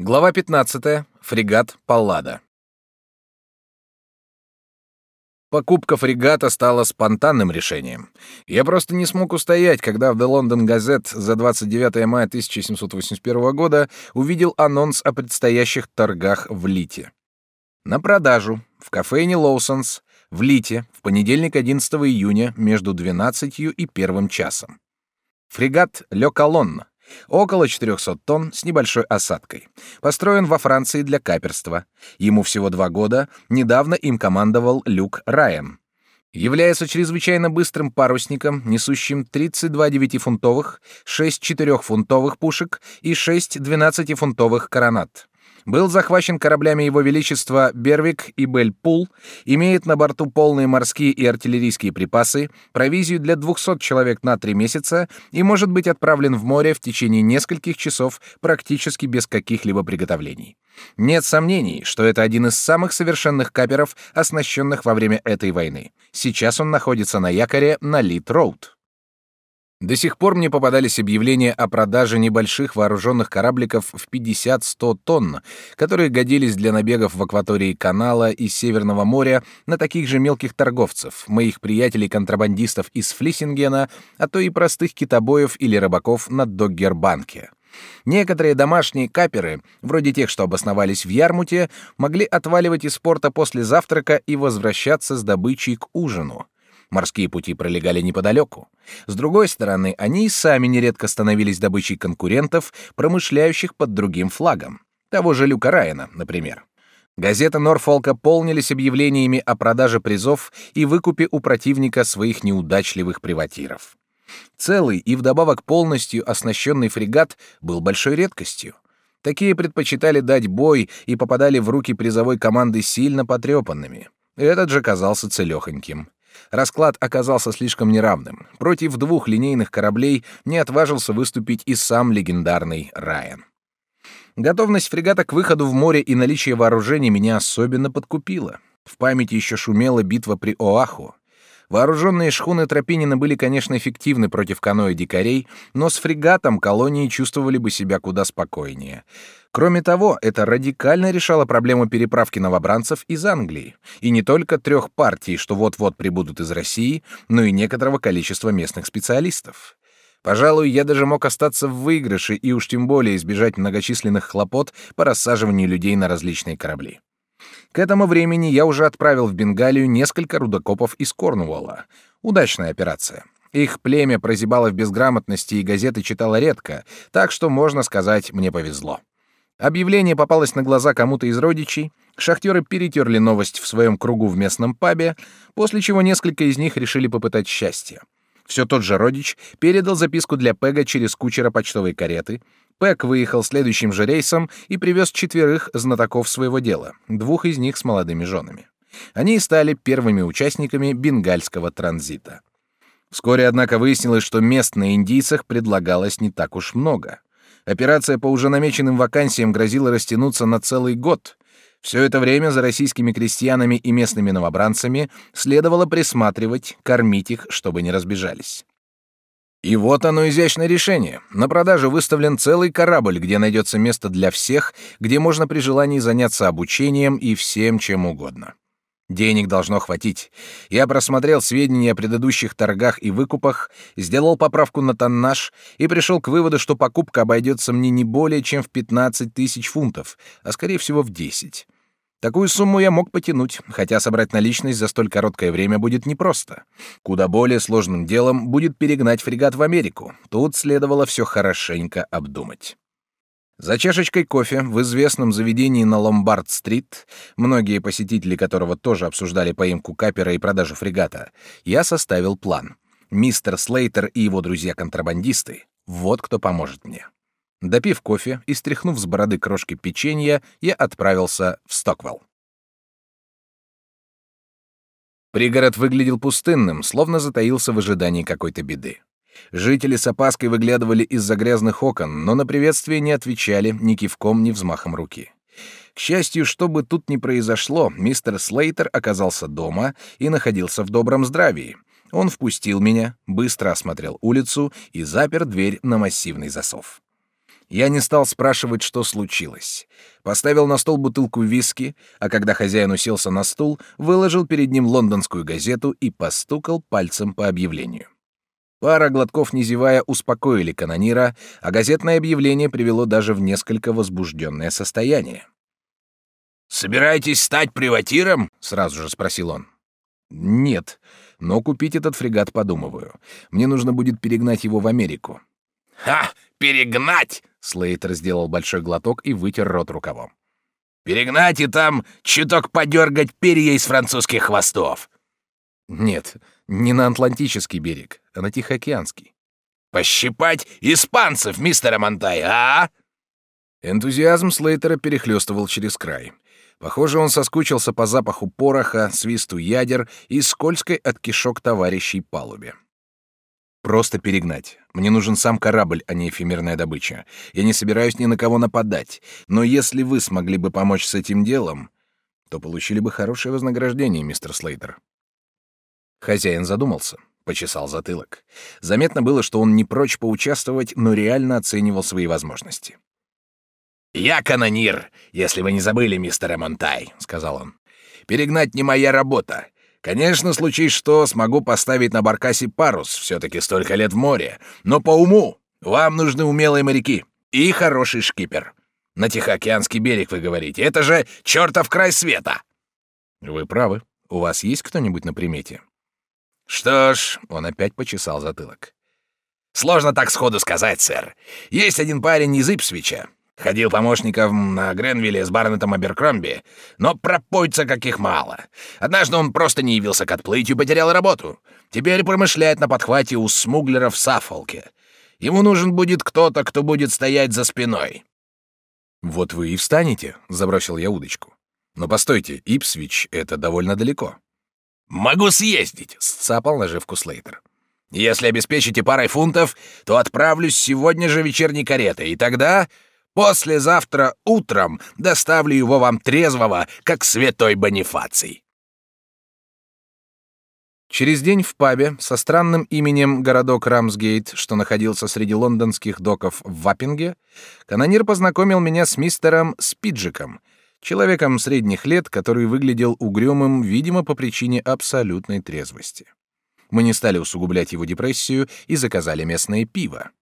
Глава 15. Фрегат Паллада. Покупка фрегата стала спонтанным решением. Я просто не смог устоять, когда в The London Gazette за 29 мая 1781 года увидел анонс о предстоящих торгах в Лите. На продажу в кофейне Лоусонс в Лите в понедельник 11 июня между 12 и 1 часом. Фрегат Ле Колонна Около 400 тонн с небольшой осадкой. Построен во Франции для каперства. Ему всего два года. Недавно им командовал Люк Райан. Является чрезвычайно быстрым парусником, несущим 32 9-фунтовых, 6 4-фунтовых пушек и 6 12-фунтовых коронат был захвачен кораблями Его Величества Бервик и Бельпул, имеет на борту полные морские и артиллерийские припасы, провизию для 200 человек на три месяца и может быть отправлен в море в течение нескольких часов практически без каких-либо приготовлений. Нет сомнений, что это один из самых совершенных каперов, оснащенных во время этой войны. Сейчас он находится на якоре на Лит-Роуд. До сих пор мне попадались объявления о продаже небольших вооруженных корабликов в 50-100 тонн, которые годились для набегов в акватории канала и Северного моря на таких же мелких торговцев, моих приятелей-контрабандистов из Флиссингена, а то и простых китобоев или рыбаков на Доггербанке. Некоторые домашние каперы, вроде тех, что обосновались в Ярмуте, могли отваливать из порта после завтрака и возвращаться с добычей к ужину — Морские пути пролегали неподалеку. С другой стороны, они и сами нередко становились добычей конкурентов, промышляющих под другим флагом. Того же Люка Райана, например. Газеты Норфолка полнились объявлениями о продаже призов и выкупе у противника своих неудачливых приватиров. Целый и вдобавок полностью оснащенный фрегат был большой редкостью. Такие предпочитали дать бой и попадали в руки призовой команды сильно потрепанными. Этот же казался целехоньким. Расклад оказался слишком неравным. Против двух линейных кораблей не отважился выступить и сам легендарный Райан. Готовность фрегата к выходу в море и наличие вооружения меня особенно подкупило. В памяти еще шумела битва при Оаху. Вооруженные шхуны Тропинина были, конечно, эффективны против каноэ дикарей, но с фрегатом колонии чувствовали бы себя куда спокойнее. Кроме того, это радикально решало проблему переправки новобранцев из Англии, и не только трех партий, что вот-вот прибудут из России, но и некоторого количества местных специалистов. Пожалуй, я даже мог остаться в выигрыше и уж тем более избежать многочисленных хлопот по рассаживанию людей на различные корабли. К этому времени я уже отправил в Бенгалию несколько рудокопов из Корнуолла. Удачная операция. Их племя прозябало в безграмотности и газеты читало редко, так что, можно сказать, мне повезло. Объявление попалось на глаза кому-то из родичей, шахтеры перетерли новость в своем кругу в местном пабе, после чего несколько из них решили попытать счастье. Все тот же родич передал записку для Пега через кучера почтовой кареты, Пэк выехал следующим же рейсом и привез четверых знатоков своего дела, двух из них с молодыми женами. Они стали первыми участниками бенгальского транзита. Вскоре, однако, выяснилось, что мест на индийцах предлагалось не так уж много. Операция по уже намеченным вакансиям грозила растянуться на целый год. Все это время за российскими крестьянами и местными новобранцами следовало присматривать, кормить их, чтобы не разбежались. И вот оно изящное решение. На продажу выставлен целый корабль, где найдется место для всех, где можно при желании заняться обучением и всем чем угодно. Денег должно хватить. Я просмотрел сведения о предыдущих торгах и выкупах, сделал поправку на тоннаж и пришел к выводу, что покупка обойдется мне не более чем в 15 тысяч фунтов, а скорее всего в 10. Такую сумму я мог потянуть, хотя собрать наличность за столь короткое время будет непросто. Куда более сложным делом будет перегнать фрегат в Америку. Тут следовало все хорошенько обдумать. За чашечкой кофе в известном заведении на Ломбард-стрит, многие посетители которого тоже обсуждали поимку капера и продажу фрегата, я составил план. Мистер Слейтер и его друзья-контрабандисты — вот кто поможет мне. Допив кофе и стряхнув с бороды крошки печенья, я отправился в Стоквелл. Пригород выглядел пустынным, словно затаился в ожидании какой-то беды. Жители с опаской выглядывали из-за грязных окон, но на приветствие не отвечали ни кивком, ни взмахом руки. К счастью, что бы тут ни произошло, мистер Слейтер оказался дома и находился в добром здравии. Он впустил меня, быстро осмотрел улицу и запер дверь на массивный засов. Я не стал спрашивать, что случилось. Поставил на стол бутылку виски, а когда хозяин уселся на стул, выложил перед ним лондонскую газету и постукал пальцем по объявлению. Пара глотков не зевая успокоили канонира, а газетное объявление привело даже в несколько возбужденное состояние. «Собираетесь стать приватиром?» — сразу же спросил он. «Нет, но купить этот фрегат подумываю. Мне нужно будет перегнать его в Америку». «Ха! Перегнать!» — Слейтер сделал большой глоток и вытер рот рукавом. «Перегнать и там чуток подергать перья из французских хвостов!» «Нет, не на Атлантический берег, а на Тихоокеанский». «Пощипать испанцев, мистер Монтай, а?» Энтузиазм Слейтера перехлестывал через край. Похоже, он соскучился по запаху пороха, свисту ядер и скользкой от кишок товарищей палубе. Просто перегнать. Мне нужен сам корабль, а не эфемерная добыча. Я не собираюсь ни на кого нападать. Но если вы смогли бы помочь с этим делом, то получили бы хорошее вознаграждение, мистер Слейтер. Хозяин задумался, почесал затылок. Заметно было, что он не прочь поучаствовать, но реально оценивал свои возможности. «Я канонир, если вы не забыли, мистер Монтай», — сказал он. «Перегнать не моя работа. Конечно, случись что, смогу поставить на баркасе парус, все-таки столько лет в море. Но по уму вам нужны умелые моряки и хороший шкипер. На Тихоокеанский берег, вы говорите. Это же чертов край света!» «Вы правы. У вас есть кто-нибудь на примете?» «Что ж...» — он опять почесал затылок. «Сложно так сходу сказать, сэр. Есть один парень из Ипсвича. Ходил помощником на Гренвилле с Барнетом Аберкромби, но пропойца каких мало. Однажды он просто не явился к отплытию и потерял работу. Теперь промышляет на подхвате у смуглеров в Саффолке. Ему нужен будет кто-то, кто будет стоять за спиной. «Вот вы и встанете», — забросил я удочку. «Но постойте, Ипсвич — это довольно далеко». «Могу съездить», — сцапал наживку Слейтер. «Если обеспечите парой фунтов, то отправлюсь сегодня же вечерней каретой, и тогда Послезавтра утром доставлю его вам трезвого, как святой Бонифаций». Через день в пабе со странным именем городок Рамсгейт, что находился среди лондонских доков в Ваппинге, канонир познакомил меня с мистером Спиджиком, человеком средних лет, который выглядел угрюмым, видимо, по причине абсолютной трезвости. Мы не стали усугублять его депрессию и заказали местное пиво.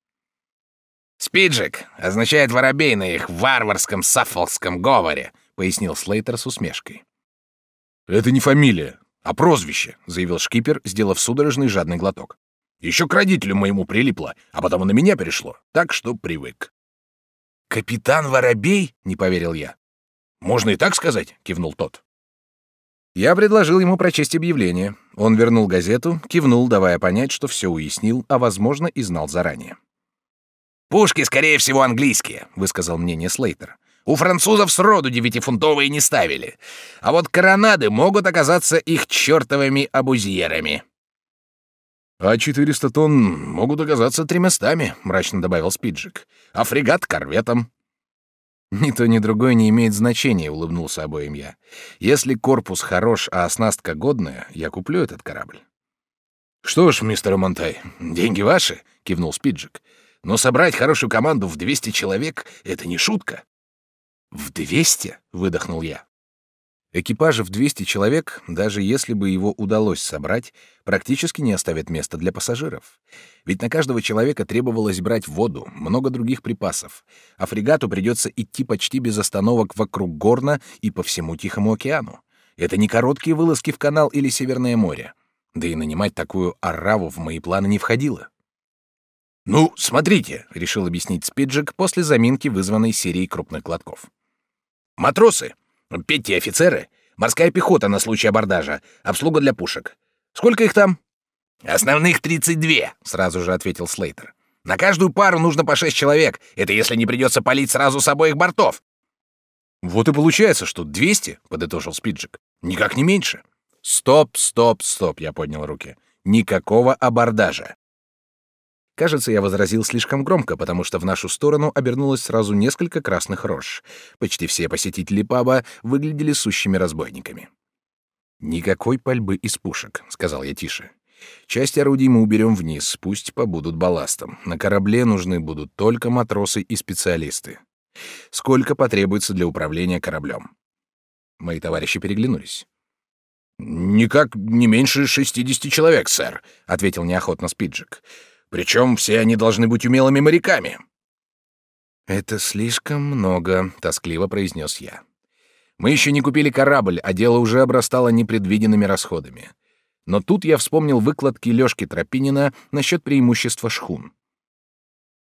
«Спиджик означает воробей на их варварском саффолкском говоре», — пояснил Слейтер с усмешкой. «Это не фамилия, а прозвище», — заявил шкипер, сделав судорожный жадный глоток. «Еще к родителю моему прилипло, а потом и на меня перешло, так что привык». «Капитан Воробей?» — не поверил я. «Можно и так сказать», — кивнул тот. Я предложил ему прочесть объявление. Он вернул газету, кивнул, давая понять, что все уяснил, а, возможно, и знал заранее. «Пушки, скорее всего, английские», — высказал мнение Слейтер. «У французов сроду девятифунтовые не ставили. А вот коронады могут оказаться их чертовыми абузьерами». «А 400 тонн могут оказаться тремястами», — мрачно добавил Спиджик. «А фрегат — корветом». «Ни то, ни другое не имеет значения», — улыбнулся обоим я. «Если корпус хорош, а оснастка годная, я куплю этот корабль». «Что ж, мистер Монтай, деньги ваши», — кивнул Спиджик. Но собрать хорошую команду в 200 человек — это не шутка. «В 200?» — выдохнул я. Экипажа в 200 человек, даже если бы его удалось собрать, практически не оставит места для пассажиров. Ведь на каждого человека требовалось брать воду, много других припасов, а фрегату придется идти почти без остановок вокруг Горна и по всему Тихому океану. Это не короткие вылазки в канал или Северное море. Да и нанимать такую ораву в мои планы не входило. «Ну, смотрите», — решил объяснить Спиджик после заминки, вызванной серией крупных глотков. «Матросы, пятьте офицеры, морская пехота на случай абордажа, обслуга для пушек. Сколько их там?» «Основных тридцать две», — сразу же ответил Слейтер. «На каждую пару нужно по шесть человек. Это если не придется палить сразу с обоих бортов». «Вот и получается, что двести», — подытожил Спиджик. «Никак не меньше». «Стоп, стоп, стоп», — я поднял руки. «Никакого абордажа. Кажется, я возразил слишком громко, потому что в нашу сторону обернулось сразу несколько красных рож. Почти все посетители паба выглядели сущими разбойниками. «Никакой пальбы из пушек», — сказал я тише. Часть орудий мы уберем вниз, пусть побудут балластом. На корабле нужны будут только матросы и специалисты. Сколько потребуется для управления кораблем? Мои товарищи переглянулись. «Никак не меньше шестидесяти человек, сэр», — ответил неохотно Спиджик. «Причем все они должны быть умелыми моряками». «Это слишком много», — тоскливо произнес я. «Мы еще не купили корабль, а дело уже обрастало непредвиденными расходами. Но тут я вспомнил выкладки Лёшки Тропинина насчет преимущества шхун.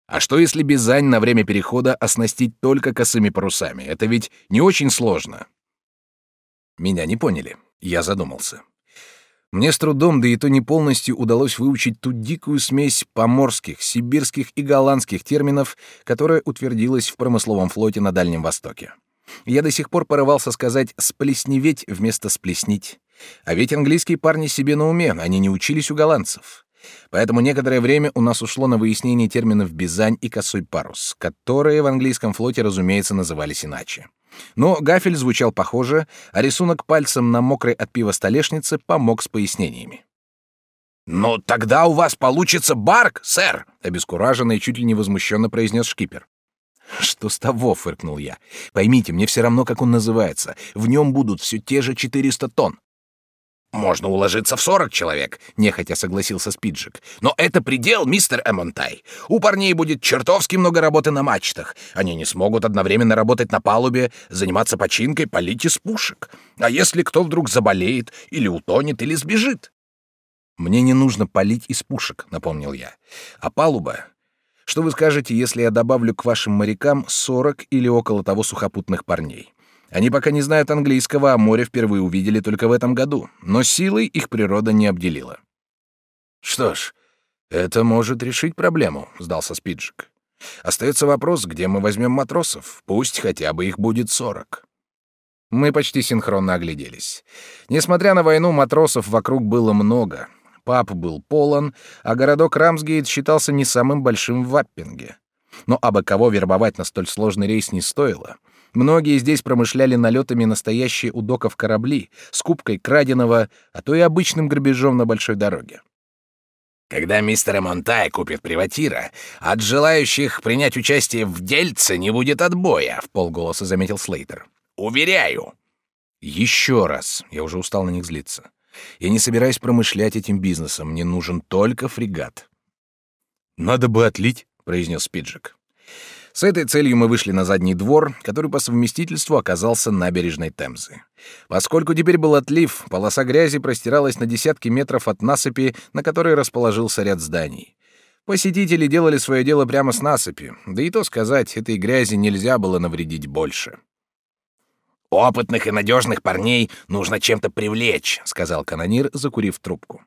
А что если Бизань на время перехода оснастить только косыми парусами? Это ведь не очень сложно. Меня не поняли. Я задумался. Мне с трудом, да и то не полностью, удалось выучить ту дикую смесь поморских, сибирских и голландских терминов, которая утвердилась в промысловом флоте на Дальнем Востоке. Я до сих пор порывался сказать «сплесневеть» вместо «сплеснить». А ведь английские парни себе на уме, они не учились у голландцев. Поэтому некоторое время у нас ушло на выяснение терминов «бизань» и «косой парус», которые в английском флоте, разумеется, назывались иначе. Но гафель звучал похоже, а рисунок пальцем на мокрой от пива столешнице помог с пояснениями. «Но тогда у вас получится барк, сэр!» — обескураженно и чуть ли не возмущенно произнес шкипер. «Что с того?» — фыркнул я. «Поймите, мне все равно, как он называется. В нем будут все те же 400 тонн. «Можно уложиться в сорок человек», — нехотя согласился Спиджик. «Но это предел, мистер Эмонтай. У парней будет чертовски много работы на мачтах. Они не смогут одновременно работать на палубе, заниматься починкой, полить из пушек. А если кто вдруг заболеет, или утонет, или сбежит?» «Мне не нужно полить из пушек», — напомнил я. «А палуба? Что вы скажете, если я добавлю к вашим морякам сорок или около того сухопутных парней?» Они пока не знают английского, а море впервые увидели только в этом году, но силой их природа не обделила. Что ж, это может решить проблему, сдался Спиджик. Остается вопрос, где мы возьмем матросов. Пусть хотя бы их будет сорок. Мы почти синхронно огляделись. Несмотря на войну, матросов вокруг было много. Пап был полон, а городок Рамсгейт считался не самым большим в Ваппинге. Но абы кого вербовать на столь сложный рейс не стоило — Многие здесь промышляли налетами настоящие у доков корабли, скупкой краденого, а то и обычным грабежом на большой дороге. Когда мистер Монтай купит приватира, от желающих принять участие в дельце не будет отбоя, в полголоса заметил Слейтер. Уверяю. Еще раз, я уже устал на них злиться. Я не собираюсь промышлять этим бизнесом, мне нужен только фрегат. Надо бы отлить, произнес Спиджик. С этой целью мы вышли на задний двор, который по совместительству оказался набережной Темзы. Поскольку теперь был отлив, полоса грязи простиралась на десятки метров от насыпи, на которой расположился ряд зданий. Посетители делали свое дело прямо с насыпи, да и то сказать, этой грязи нельзя было навредить больше. «Опытных и надежных парней нужно чем-то привлечь», — сказал канонир, закурив трубку.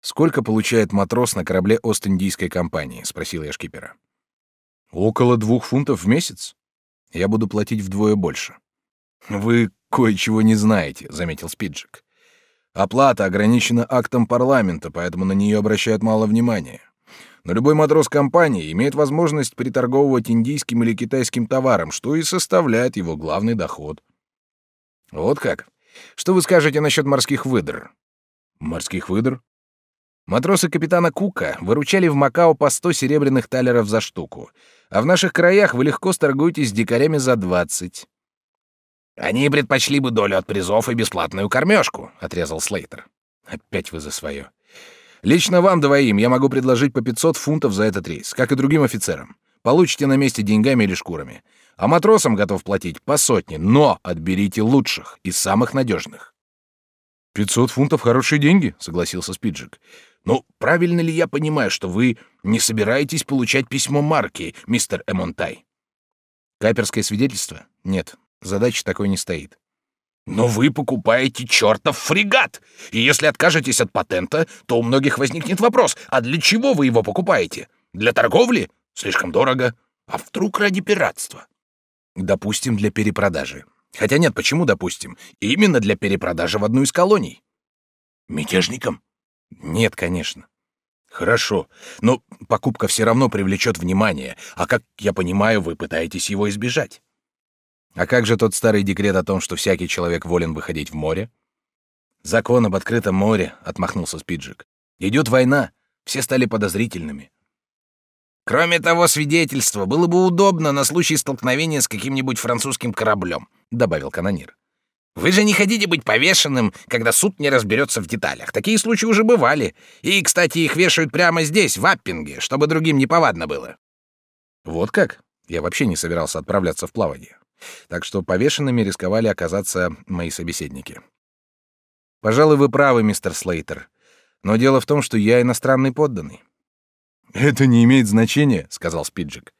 «Сколько получает матрос на корабле Ост-Индийской компании?» — спросил я шкипера. Около двух фунтов в месяц. Я буду платить вдвое больше. Вы кое-чего не знаете, заметил Спиджик. Оплата ограничена актом парламента, поэтому на нее обращают мало внимания. Но любой матрос компании имеет возможность приторговывать индийским или китайским товаром, что и составляет его главный доход. Вот как. Что вы скажете насчет морских выдр? Морских выдр? Матросы капитана Кука выручали в Макао по 100 серебряных талеров за штуку, а в наших краях вы легко сторгуетесь с дикарями за 20. Они предпочли бы долю от призов и бесплатную кормежку, отрезал Слейтер. Опять вы за свое. Лично вам двоим я могу предложить по 500 фунтов за этот рейс, как и другим офицерам. Получите на месте деньгами или шкурами. А матросам готов платить по сотне, но отберите лучших и самых надежных. «Пятьсот фунтов — хорошие деньги», — согласился Спиджик. «Ну, правильно ли я понимаю, что вы не собираетесь получать письмо марки, мистер Эмонтай?» «Каперское свидетельство? Нет, задача такой не стоит». «Но вы покупаете чертов фрегат! И если откажетесь от патента, то у многих возникнет вопрос, а для чего вы его покупаете? Для торговли? Слишком дорого. А вдруг ради пиратства?» «Допустим, для перепродажи. Хотя нет, почему, допустим? Именно для перепродажи в одну из колоний. Мятежникам? Нет, конечно. Хорошо, но покупка все равно привлечет внимание, а как я понимаю, вы пытаетесь его избежать. А как же тот старый декрет о том, что всякий человек волен выходить в море? Закон об открытом море, отмахнулся Спиджик. Идет война, все стали подозрительными. Кроме того свидетельства, было бы удобно на случай столкновения с каким-нибудь французским кораблем, добавил канонир. Вы же не хотите быть повешенным, когда суд не разберется в деталях. Такие случаи уже бывали. И, кстати, их вешают прямо здесь, в Аппинге, чтобы другим не повадно было. Вот как? Я вообще не собирался отправляться в плавание. Так что повешенными рисковали оказаться мои собеседники. Пожалуй, вы правы, мистер Слейтер. Но дело в том, что я иностранный подданный. Это не имеет значения, сказал Спиджик.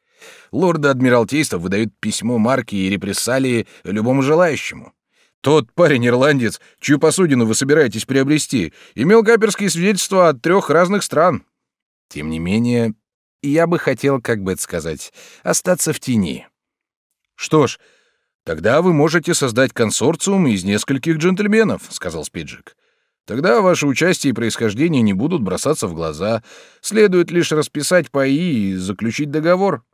Лорды Адмиралтейства выдают письмо марки и репрессалии любому желающему. Тот парень-ирландец, чью посудину вы собираетесь приобрести, имел каперские свидетельства от трех разных стран. Тем не менее, я бы хотел, как бы это сказать, остаться в тени. Что ж, тогда вы можете создать консорциум из нескольких джентльменов, сказал Спиджик. Тогда ваше участие и происхождение не будут бросаться в глаза. Следует лишь расписать паи и заключить договор.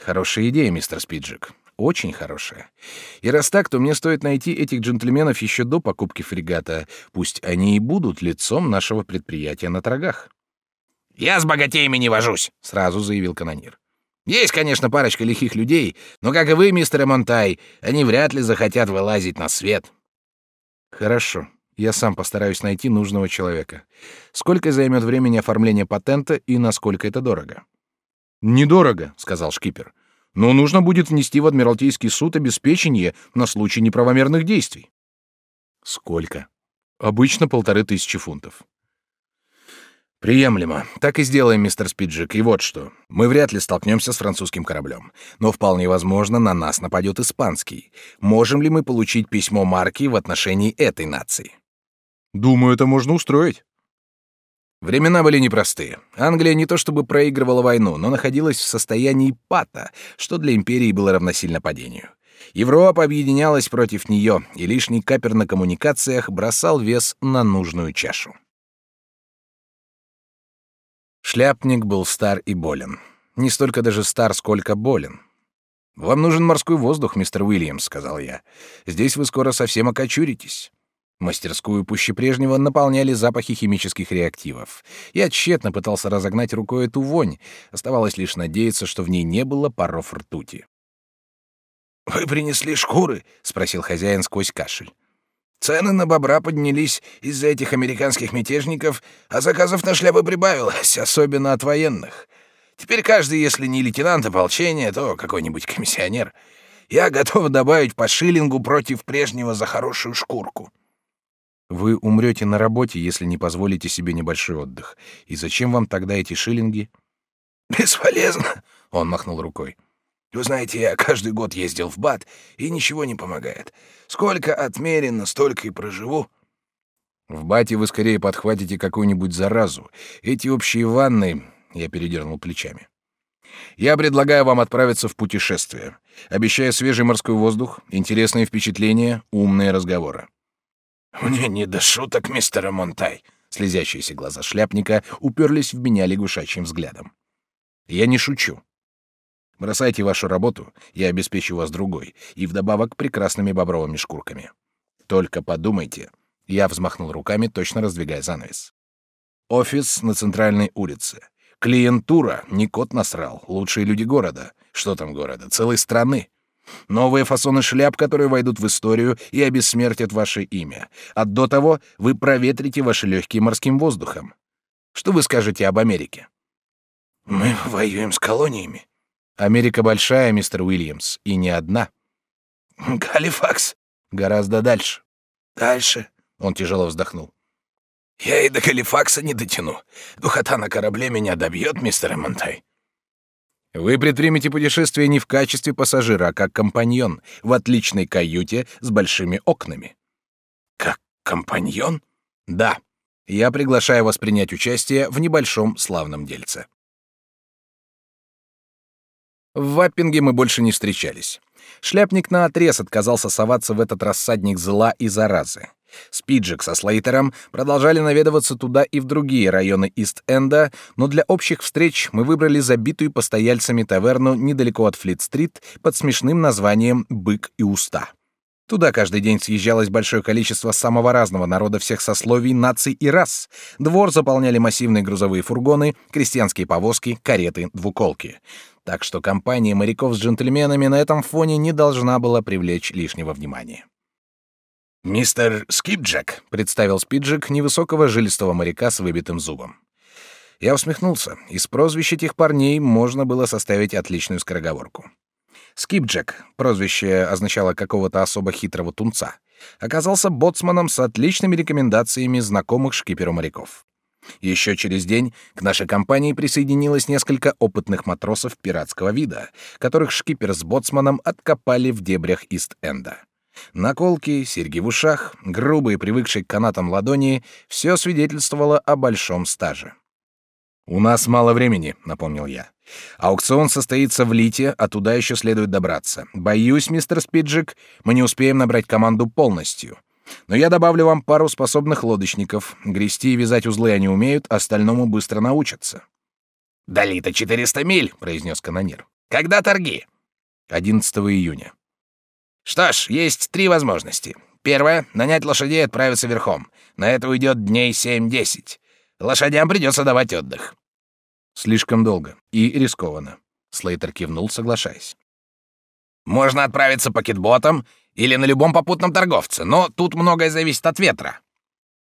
Хорошая идея, мистер Спиджик очень хорошая. И раз так, то мне стоит найти этих джентльменов еще до покупки фрегата. Пусть они и будут лицом нашего предприятия на торгах. «Я с богатеями не вожусь», — сразу заявил канонир. «Есть, конечно, парочка лихих людей, но, как и вы, мистер Монтай, они вряд ли захотят вылазить на свет». «Хорошо. Я сам постараюсь найти нужного человека. Сколько займет времени оформление патента и насколько это дорого?» «Недорого», — сказал шкипер но нужно будет внести в Адмиралтейский суд обеспечение на случай неправомерных действий. Сколько? Обычно полторы тысячи фунтов. Приемлемо. Так и сделаем, мистер Спиджик. И вот что. Мы вряд ли столкнемся с французским кораблем. Но вполне возможно, на нас нападет испанский. Можем ли мы получить письмо марки в отношении этой нации? Думаю, это можно устроить. Времена были непростые. Англия не то чтобы проигрывала войну, но находилась в состоянии пата, что для империи было равносильно падению. Европа объединялась против нее, и лишний капер на коммуникациях бросал вес на нужную чашу. Шляпник был стар и болен. Не столько даже стар, сколько болен. «Вам нужен морской воздух, мистер Уильямс», — сказал я. «Здесь вы скоро совсем окочуритесь». Мастерскую пуще прежнего наполняли запахи химических реактивов. Я тщетно пытался разогнать рукой эту вонь. Оставалось лишь надеяться, что в ней не было паров ртути. «Вы принесли шкуры?» — спросил хозяин сквозь кашель. «Цены на бобра поднялись из-за этих американских мятежников, а заказов на шляпы прибавилось, особенно от военных. Теперь каждый, если не лейтенант ополчения, то какой-нибудь комиссионер. Я готов добавить по шиллингу против прежнего за хорошую шкурку». Вы умрете на работе, если не позволите себе небольшой отдых. И зачем вам тогда эти шиллинги? Бесполезно, он махнул рукой. Вы знаете, я каждый год ездил в Бат, и ничего не помогает. Сколько отмерено, столько и проживу. В Бате вы скорее подхватите какую-нибудь заразу. Эти общие ванны, я передернул плечами. Я предлагаю вам отправиться в путешествие. Обещаю свежий морской воздух, интересные впечатления, умные разговоры. «Мне не до шуток, мистер Монтай!» Слезящиеся глаза шляпника уперлись в меня лягушачьим взглядом. «Я не шучу. Бросайте вашу работу, я обеспечу вас другой, и вдобавок прекрасными бобровыми шкурками. Только подумайте». Я взмахнул руками, точно раздвигая занавес. «Офис на центральной улице. Клиентура, не кот насрал, лучшие люди города. Что там города? Целой страны. Новые фасоны шляп, которые войдут в историю и обессмертят ваше имя. А до того вы проветрите ваши легкие морским воздухом. Что вы скажете об Америке? Мы воюем с колониями. Америка большая, мистер Уильямс, и не одна. Галифакс. Гораздо дальше. Дальше. Он тяжело вздохнул. Я и до Галифакса не дотяну. Духота на корабле меня добьет, мистер Монтай. Вы предпримете путешествие не в качестве пассажира, а как компаньон, в отличной каюте с большими окнами. Как компаньон? Да. Я приглашаю вас принять участие в небольшом славном дельце. В Ваппинге мы больше не встречались. Шляпник наотрез отказался соваться в этот рассадник зла и заразы. Спиджик со Слейтером продолжали наведываться туда и в другие районы Ист-Энда, но для общих встреч мы выбрали забитую постояльцами таверну недалеко от Флит-стрит под смешным названием «Бык и уста». Туда каждый день съезжалось большое количество самого разного народа всех сословий, наций и рас. Двор заполняли массивные грузовые фургоны, крестьянские повозки, кареты, двуколки. Так что компания моряков с джентльменами на этом фоне не должна была привлечь лишнего внимания. «Мистер Скипджек», — представил Спиджек невысокого жилистого моряка с выбитым зубом. Я усмехнулся. Из прозвищ этих парней можно было составить отличную скороговорку. Скипджек, прозвище означало какого-то особо хитрого тунца, оказался боцманом с отличными рекомендациями знакомых шкиперу моряков. Еще через день к нашей компании присоединилось несколько опытных матросов пиратского вида, которых шкипер с боцманом откопали в дебрях Ист-Энда. Наколки, серьги в ушах, грубые, привыкшие к канатам ладони — все свидетельствовало о большом стаже. «У нас мало времени», — напомнил я. «Аукцион состоится в Лите, а туда еще следует добраться. Боюсь, мистер Спиджик, мы не успеем набрать команду полностью. Но я добавлю вам пару способных лодочников. Грести и вязать узлы они умеют, остальному быстро научатся». «До Лита 400 миль», — произнес канонир. «Когда торги?» «11 июня». «Что ж, есть три возможности. Первое — нанять лошадей и отправиться верхом. На это уйдет дней 7-10. Лошадям придется давать отдых. Слишком долго и рискованно. Слейтер кивнул, соглашаясь. Можно отправиться пакетботом или на любом попутном торговце, но тут многое зависит от ветра.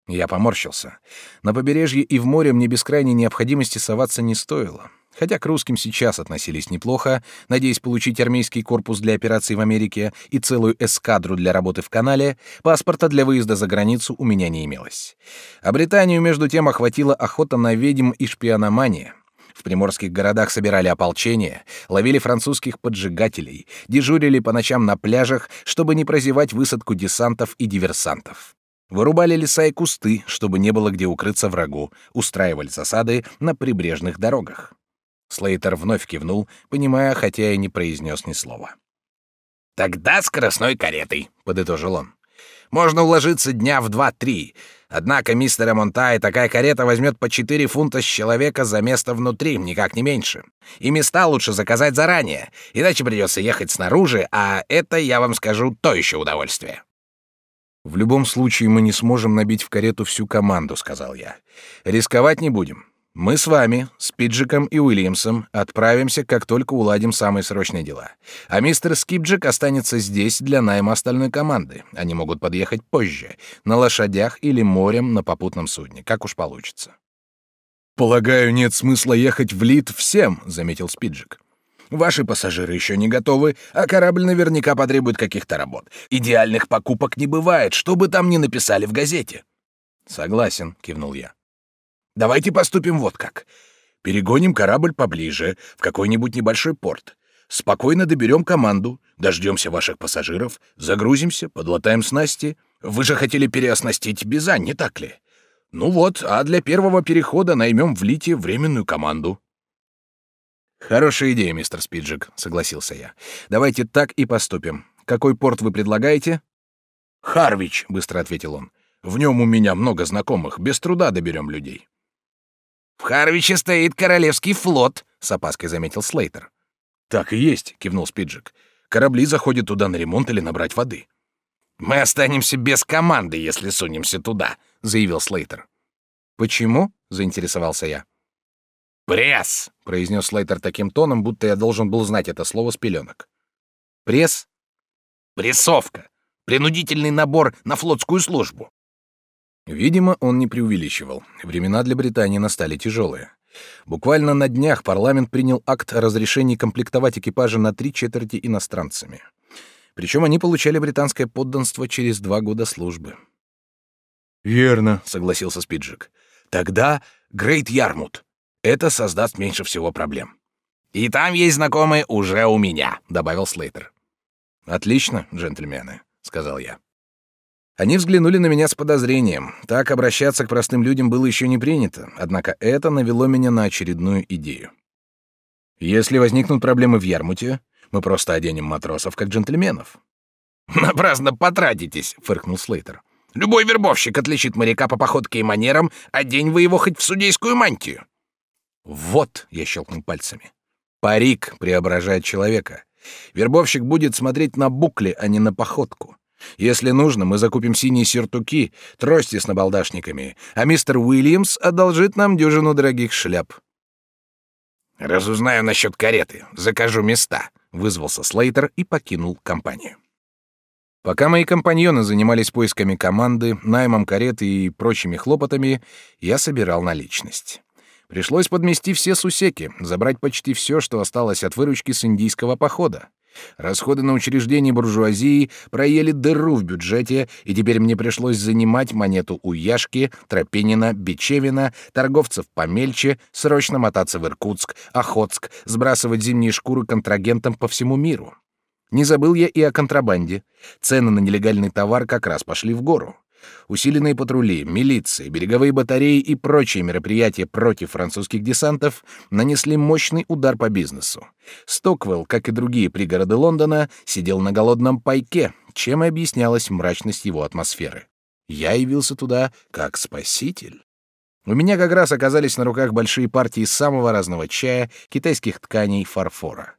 Я поморщился. На побережье и в море мне без крайней необходимости соваться не стоило. Хотя к русским сейчас относились неплохо, надеясь получить армейский корпус для операций в Америке и целую эскадру для работы в канале, паспорта для выезда за границу у меня не имелось. А Британию между тем охватила охота на ведьм и шпиономания. В приморских городах собирали ополчение, ловили французских поджигателей, дежурили по ночам на пляжах, чтобы не прозевать высадку десантов и диверсантов. Вырубали леса и кусты, чтобы не было где укрыться врагу, устраивали засады на прибрежных дорогах. Слейтер вновь кивнул, понимая, хотя и не произнес ни слова. «Тогда скоростной каретой», — подытожил он. «Можно уложиться дня в два-три. Однако, мистер Монтай, такая карета возьмет по четыре фунта с человека за место внутри, никак не меньше. И места лучше заказать заранее, иначе придется ехать снаружи, а это, я вам скажу, то еще удовольствие». «В любом случае мы не сможем набить в карету всю команду», — сказал я. «Рисковать не будем. Мы с вами, с Пиджиком и Уильямсом, отправимся, как только уладим самые срочные дела. А мистер Скипджик останется здесь для найма остальной команды. Они могут подъехать позже, на лошадях или морем на попутном судне, как уж получится. «Полагаю, нет смысла ехать в Лид всем», — заметил Спиджик. Ваши пассажиры еще не готовы, а корабль наверняка потребует каких-то работ. Идеальных покупок не бывает, что бы там ни написали в газете. Согласен, кивнул я. Давайте поступим вот как. Перегоним корабль поближе, в какой-нибудь небольшой порт. Спокойно доберем команду, дождемся ваших пассажиров, загрузимся, подлатаем снасти. Вы же хотели переоснастить Бизань, не так ли? Ну вот, а для первого перехода наймем в Лите временную команду. Хорошая идея, мистер Спиджик, согласился я. Давайте так и поступим. Какой порт вы предлагаете? Харвич, быстро ответил он. В нем у меня много знакомых, без труда доберем людей. «В Харвиче стоит королевский флот», — с опаской заметил Слейтер. «Так и есть», — кивнул Спиджик. «Корабли заходят туда на ремонт или набрать воды». «Мы останемся без команды, если сунемся туда», — заявил Слейтер. «Почему?» — заинтересовался я. «Пресс», — произнес Слейтер таким тоном, будто я должен был знать это слово с пеленок. «Пресс?» «Прессовка. Принудительный набор на флотскую службу. Видимо, он не преувеличивал. Времена для Британии настали тяжелые. Буквально на днях парламент принял акт о разрешении комплектовать экипажи на три четверти иностранцами. Причем они получали британское подданство через два года службы. «Верно», — согласился Спиджик. «Тогда Грейт Ярмут. Это создаст меньше всего проблем». «И там есть знакомые уже у меня», — добавил Слейтер. «Отлично, джентльмены», — сказал я. Они взглянули на меня с подозрением. Так обращаться к простым людям было еще не принято, однако это навело меня на очередную идею. Если возникнут проблемы в Ярмуте, мы просто оденем матросов как джентльменов. Напрасно потратитесь, фыркнул Слейтер. Любой вербовщик отличит моряка по походке и манерам, одень вы его хоть в судейскую мантию. Вот, я щелкнул пальцами. Парик преображает человека. Вербовщик будет смотреть на букли, а не на походку. Если нужно, мы закупим синие сюртуки, трости с набалдашниками, а мистер Уильямс одолжит нам дюжину дорогих шляп. Разузнаю насчет кареты, закажу места, вызвался Слейтер и покинул компанию. Пока мои компаньоны занимались поисками команды, наймом кареты и прочими хлопотами, я собирал наличность. Пришлось подмести все сусеки, забрать почти все, что осталось от выручки с индийского похода. Расходы на учреждения буржуазии проели дыру в бюджете, и теперь мне пришлось занимать монету у Яшки, Тропинина, Бечевина, торговцев помельче, срочно мотаться в Иркутск, Охотск, сбрасывать зимние шкуры контрагентам по всему миру. Не забыл я и о контрабанде. Цены на нелегальный товар как раз пошли в гору. Усиленные патрули, милиции, береговые батареи и прочие мероприятия против французских десантов нанесли мощный удар по бизнесу. Стоквелл, как и другие пригороды Лондона, сидел на голодном пайке, чем и объяснялась мрачность его атмосферы. Я явился туда как спаситель. У меня как раз оказались на руках большие партии самого разного чая, китайских тканей, фарфора.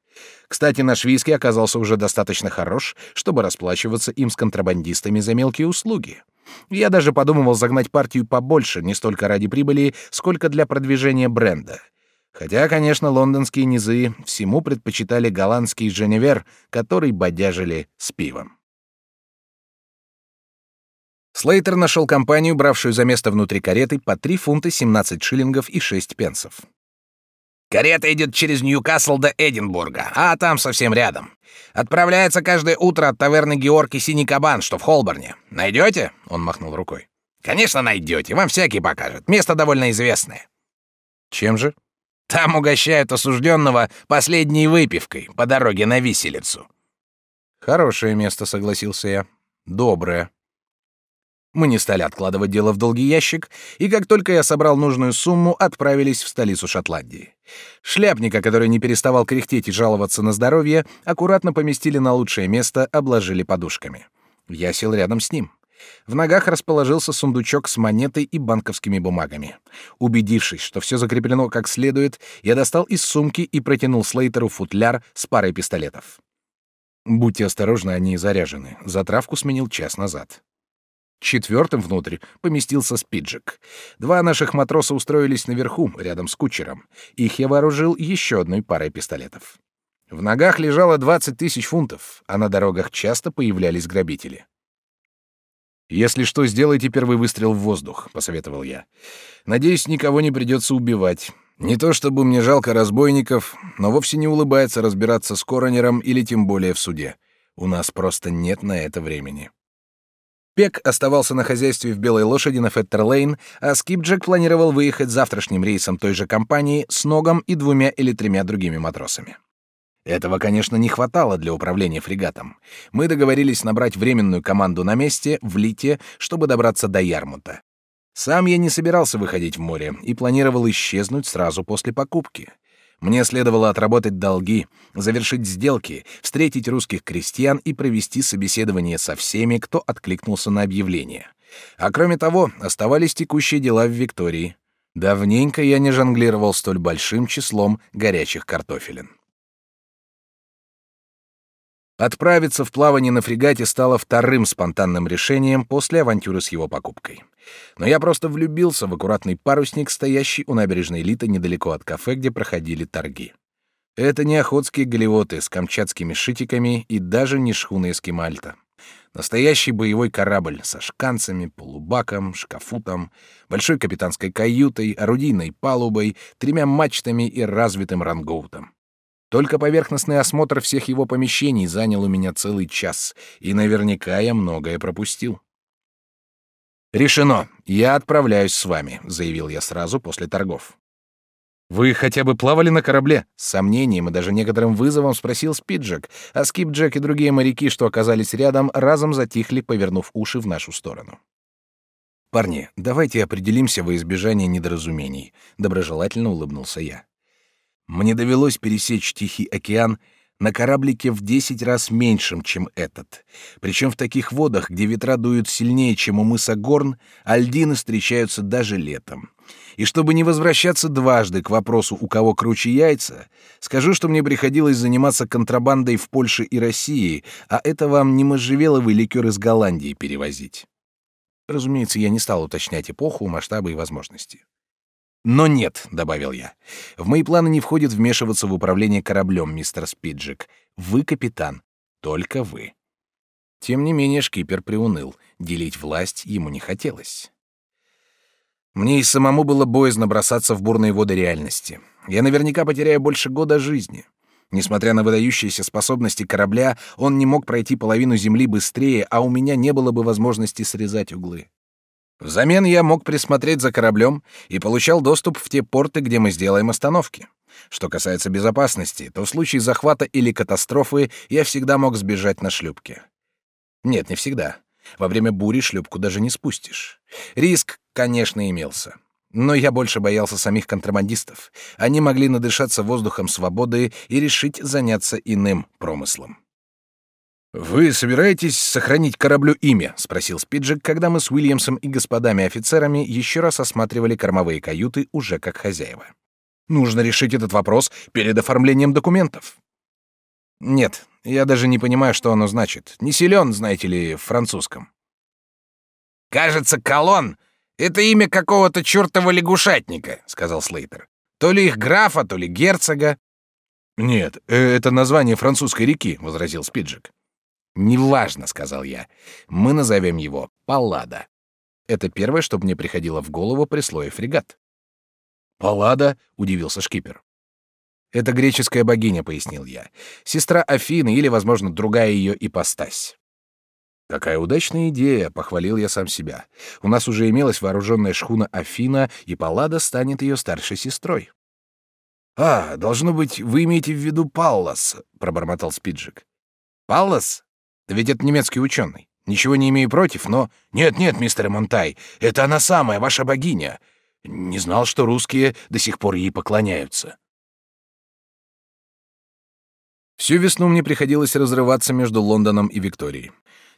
Кстати, наш виски оказался уже достаточно хорош, чтобы расплачиваться им с контрабандистами за мелкие услуги. Я даже подумывал загнать партию побольше, не столько ради прибыли, сколько для продвижения бренда. Хотя, конечно, лондонские низы всему предпочитали голландский Женевер, который бодяжили с пивом. Слейтер нашел компанию, бравшую за место внутри кареты по 3 фунта 17 шиллингов и 6 пенсов. Карета идет через Ньюкасл до Эдинбурга, а там совсем рядом. Отправляется каждое утро от таверны Георг и Синий Кабан, что в Холборне. Найдете? Он махнул рукой. Конечно, найдете. Вам всякий покажет. Место довольно известное. Чем же? Там угощают осужденного последней выпивкой по дороге на виселицу. Хорошее место, согласился я. Доброе. Мы не стали откладывать дело в долгий ящик, и как только я собрал нужную сумму, отправились в столицу Шотландии. Шляпника, который не переставал кряхтеть и жаловаться на здоровье, аккуратно поместили на лучшее место, обложили подушками. Я сел рядом с ним. В ногах расположился сундучок с монетой и банковскими бумагами. Убедившись, что все закреплено как следует, я достал из сумки и протянул Слейтеру футляр с парой пистолетов. Будьте осторожны, они заряжены. Затравку сменил час назад. Четвертым внутрь поместился спиджик. Два наших матроса устроились наверху, рядом с кучером. Их я вооружил еще одной парой пистолетов. В ногах лежало 20 тысяч фунтов, а на дорогах часто появлялись грабители. «Если что, сделайте первый выстрел в воздух», — посоветовал я. «Надеюсь, никого не придется убивать. Не то чтобы мне жалко разбойников, но вовсе не улыбается разбираться с коронером или тем более в суде. У нас просто нет на это времени». Пек оставался на хозяйстве в Белой лошади на Феттерлейн, а Скипджек планировал выехать завтрашним рейсом той же компании с Ногом и двумя или тремя другими матросами. Этого, конечно, не хватало для управления фрегатом. Мы договорились набрать временную команду на месте, в Лите, чтобы добраться до Ярмута. Сам я не собирался выходить в море и планировал исчезнуть сразу после покупки. Мне следовало отработать долги, завершить сделки, встретить русских крестьян и провести собеседование со всеми, кто откликнулся на объявление. А кроме того, оставались текущие дела в Виктории. Давненько я не жонглировал столь большим числом горячих картофелин. Отправиться в плавание на фрегате стало вторым спонтанным решением после авантюры с его покупкой. Но я просто влюбился в аккуратный парусник, стоящий у набережной Лита недалеко от кафе, где проходили торги. Это не охотские галеоты с камчатскими шитиками и даже не шхуны Эскимальта. Настоящий боевой корабль со шканцами, полубаком, шкафутом, большой капитанской каютой, орудийной палубой, тремя мачтами и развитым рангоутом. Только поверхностный осмотр всех его помещений занял у меня целый час, и наверняка я многое пропустил. «Решено. Я отправляюсь с вами», — заявил я сразу после торгов. «Вы хотя бы плавали на корабле?» С сомнением и даже некоторым вызовом спросил Спиджек, а Скипджек и другие моряки, что оказались рядом, разом затихли, повернув уши в нашу сторону. «Парни, давайте определимся во избежание недоразумений», — доброжелательно улыбнулся я. Мне довелось пересечь Тихий океан на кораблике в десять раз меньшем, чем этот. Причем в таких водах, где ветра дуют сильнее, чем у мыса Горн, альдины встречаются даже летом. И чтобы не возвращаться дважды к вопросу, у кого круче яйца, скажу, что мне приходилось заниматься контрабандой в Польше и России, а это вам не можжевеловый ликер из Голландии перевозить. Разумеется, я не стал уточнять эпоху, масштабы и возможности. Но нет, добавил я. В мои планы не входит вмешиваться в управление кораблем, мистер Спиджик. Вы капитан, только вы. Тем не менее шкипер приуныл. Делить власть ему не хотелось. Мне и самому было боязно бросаться в бурные воды реальности. Я наверняка потеряю больше года жизни. Несмотря на выдающиеся способности корабля, он не мог пройти половину земли быстрее, а у меня не было бы возможности срезать углы. Взамен я мог присмотреть за кораблем и получал доступ в те порты, где мы сделаем остановки. Что касается безопасности, то в случае захвата или катастрофы я всегда мог сбежать на шлюпке. Нет, не всегда. Во время бури шлюпку даже не спустишь. Риск, конечно, имелся. Но я больше боялся самих контрабандистов. Они могли надышаться воздухом свободы и решить заняться иным промыслом. «Вы собираетесь сохранить кораблю имя?» — спросил Спиджик, когда мы с Уильямсом и господами-офицерами еще раз осматривали кормовые каюты уже как хозяева. «Нужно решить этот вопрос перед оформлением документов». «Нет, я даже не понимаю, что оно значит. Не силен, знаете ли, в французском». «Кажется, колонн — это имя какого-то чертова лягушатника», — сказал Слейтер. «То ли их графа, то ли герцога». «Нет, э, это название французской реки», — возразил Спиджик. «Неважно», — сказал я. «Мы назовем его Паллада». Это первое, что мне приходило в голову при слое фрегат. «Паллада?» — удивился шкипер. «Это греческая богиня», — пояснил я. «Сестра Афины или, возможно, другая ее ипостась». «Какая удачная идея!» — похвалил я сам себя. «У нас уже имелась вооруженная шхуна Афина, и Паллада станет ее старшей сестрой». «А, должно быть, вы имеете в виду Паллас», — пробормотал Спиджик. «Паллас? Ведь это немецкий ученый. Ничего не имею против, но... Нет-нет, мистер Монтай, это она самая, ваша богиня. Не знал, что русские до сих пор ей поклоняются. Всю весну мне приходилось разрываться между Лондоном и Викторией.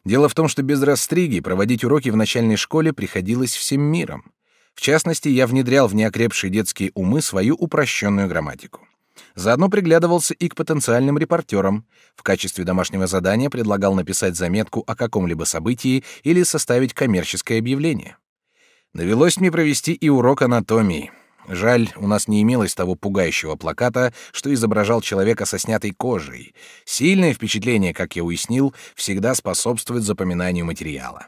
Дело в том, что без растриги проводить уроки в начальной школе приходилось всем миром. В частности, я внедрял в неокрепшие детские умы свою упрощенную грамматику. Заодно приглядывался и к потенциальным репортерам. В качестве домашнего задания предлагал написать заметку о каком-либо событии или составить коммерческое объявление. Довелось мне провести и урок анатомии. Жаль, у нас не имелось того пугающего плаката, что изображал человека со снятой кожей. Сильное впечатление, как я уяснил, всегда способствует запоминанию материала.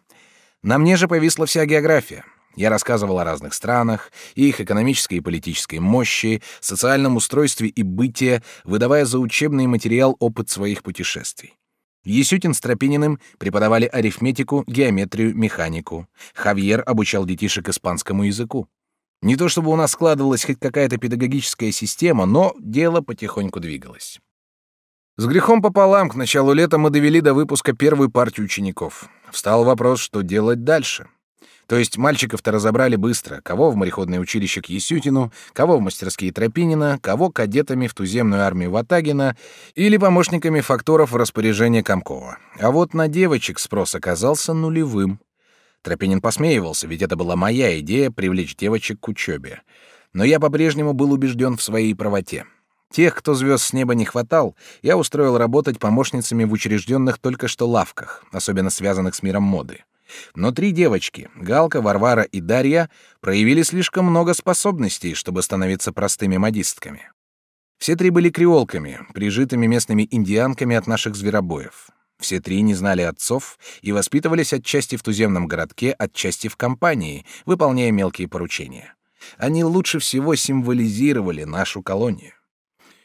На мне же повисла вся география. Я рассказывал о разных странах, их экономической и политической мощи, социальном устройстве и бытие, выдавая за учебный материал опыт своих путешествий. Есютин с Тропининым преподавали арифметику, геометрию, механику. Хавьер обучал детишек испанскому языку. Не то чтобы у нас складывалась хоть какая-то педагогическая система, но дело потихоньку двигалось. С грехом пополам к началу лета мы довели до выпуска первую партию учеников. Встал вопрос, что делать дальше. То есть мальчиков-то разобрали быстро, кого в мореходное училище к Есютину, кого в мастерские Тропинина, кого кадетами в туземную армию Ватагина или помощниками факторов в распоряжение Комкова. А вот на девочек спрос оказался нулевым. Тропинин посмеивался, ведь это была моя идея привлечь девочек к учебе. Но я по-прежнему был убежден в своей правоте. Тех, кто звезд с неба не хватал, я устроил работать помощницами в учрежденных только что лавках, особенно связанных с миром моды. Но три девочки, Галка, Варвара и Дарья, проявили слишком много способностей, чтобы становиться простыми модистками. Все три были креолками, прижитыми местными индианками от наших зверобоев. Все три не знали отцов и воспитывались отчасти в туземном городке, отчасти в компании, выполняя мелкие поручения. Они лучше всего символизировали нашу колонию.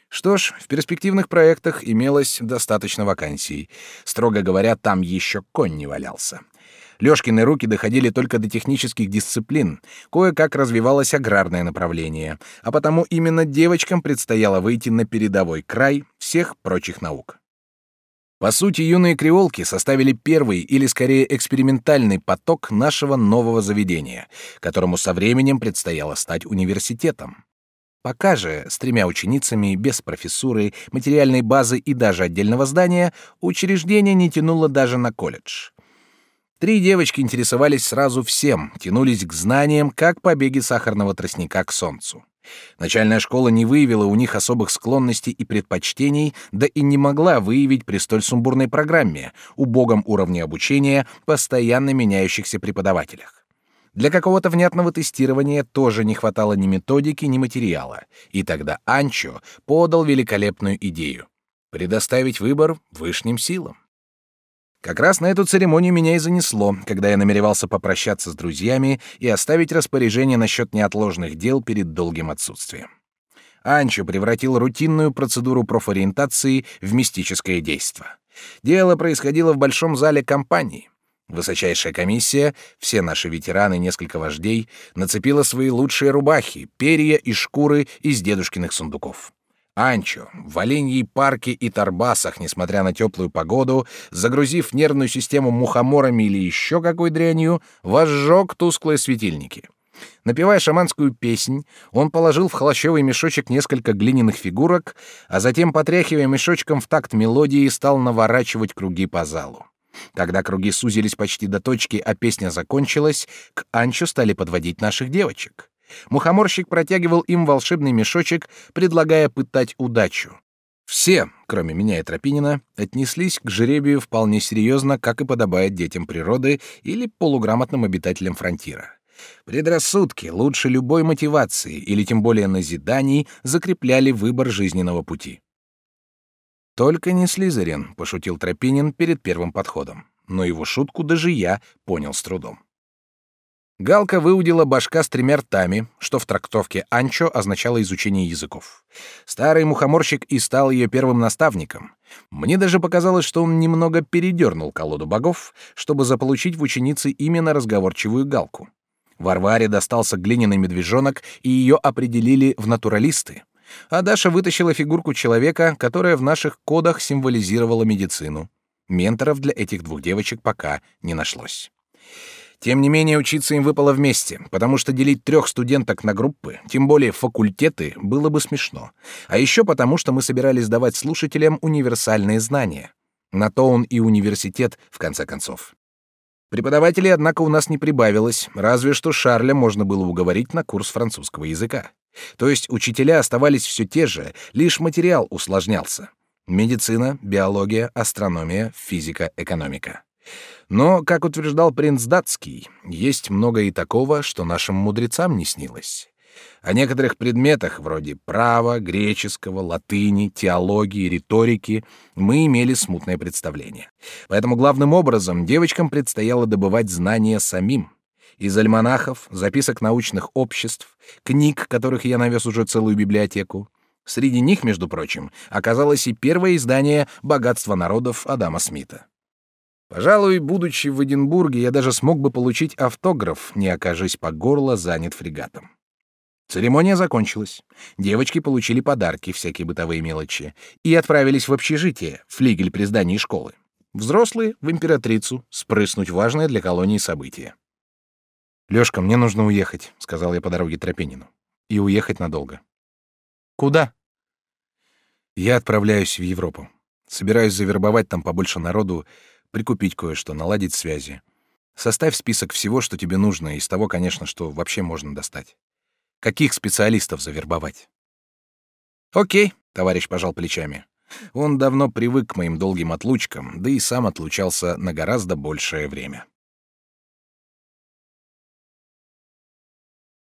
Что ж, в перспективных проектах имелось достаточно вакансий. Строго говоря, там еще конь не валялся. Лёшкины руки доходили только до технических дисциплин, кое-как развивалось аграрное направление, а потому именно девочкам предстояло выйти на передовой край всех прочих наук. По сути, юные креолки составили первый или скорее экспериментальный поток нашего нового заведения, которому со временем предстояло стать университетом. Пока же, с тремя ученицами, без профессуры, материальной базы и даже отдельного здания, учреждение не тянуло даже на колледж. Три девочки интересовались сразу всем, тянулись к знаниям, как побеги сахарного тростника к солнцу. Начальная школа не выявила у них особых склонностей и предпочтений, да и не могла выявить при столь сумбурной программе, убогом уровне обучения, постоянно меняющихся преподавателях. Для какого-то внятного тестирования тоже не хватало ни методики, ни материала, и тогда Анчо подал великолепную идею — предоставить выбор высшим силам. Как раз на эту церемонию меня и занесло, когда я намеревался попрощаться с друзьями и оставить распоряжение насчет неотложных дел перед долгим отсутствием. Анчо превратил рутинную процедуру профориентации в мистическое действо. Дело происходило в большом зале компании. Высочайшая комиссия, все наши ветераны, несколько вождей, нацепила свои лучшие рубахи, перья и шкуры из дедушкиных сундуков. Анчо в Оленьей парке и Тарбасах, несмотря на теплую погоду, загрузив нервную систему мухоморами или еще какой дрянью, возжег тусклые светильники. Напевая шаманскую песнь, он положил в холщовый мешочек несколько глиняных фигурок, а затем, потряхивая мешочком в такт мелодии, стал наворачивать круги по залу. Когда круги сузились почти до точки, а песня закончилась, к Анчо стали подводить наших девочек. Мухоморщик протягивал им волшебный мешочек, предлагая пытать удачу. Все, кроме меня и Тропинина, отнеслись к жеребию вполне серьезно, как и подобает детям природы или полуграмотным обитателям фронтира. Предрассудки лучше любой мотивации или тем более назиданий закрепляли выбор жизненного пути. «Только не Слизерин», — пошутил Тропинин перед первым подходом. Но его шутку даже я понял с трудом. Галка выудила башка с тремя ртами, что в трактовке «анчо» означало изучение языков. Старый мухоморщик и стал ее первым наставником. Мне даже показалось, что он немного передернул колоду богов, чтобы заполучить в ученице именно разговорчивую Галку. Варваре достался глиняный медвежонок, и ее определили в натуралисты. А Даша вытащила фигурку человека, которая в наших кодах символизировала медицину. Менторов для этих двух девочек пока не нашлось. Тем не менее, учиться им выпало вместе, потому что делить трех студенток на группы, тем более факультеты, было бы смешно. А еще потому, что мы собирались давать слушателям универсальные знания. На то он и университет, в конце концов. Преподавателей, однако, у нас не прибавилось, разве что Шарля можно было уговорить на курс французского языка. То есть учителя оставались все те же, лишь материал усложнялся. Медицина, биология, астрономия, физика, экономика. Но, как утверждал принц датский, есть много и такого, что нашим мудрецам не снилось. О некоторых предметах, вроде права, греческого, латыни, теологии, риторики, мы имели смутное представление. Поэтому главным образом девочкам предстояло добывать знания самим. Из альманахов, записок научных обществ, книг, которых я навез уже целую библиотеку. Среди них, между прочим, оказалось и первое издание «Богатство народов» Адама Смита. Пожалуй, будучи в Эдинбурге, я даже смог бы получить автограф, не окажись по горло занят фрегатом. Церемония закончилась. Девочки получили подарки, всякие бытовые мелочи, и отправились в общежитие, флигель при здании школы. Взрослые — в императрицу, спрыснуть важное для колонии событие. «Лёшка, мне нужно уехать», — сказал я по дороге Тропинину. «И уехать надолго». «Куда?» «Я отправляюсь в Европу. Собираюсь завербовать там побольше народу, прикупить кое-что, наладить связи. Составь список всего, что тебе нужно, из того, конечно, что вообще можно достать. Каких специалистов завербовать? Окей, товарищ пожал плечами. Он давно привык к моим долгим отлучкам, да и сам отлучался на гораздо большее время.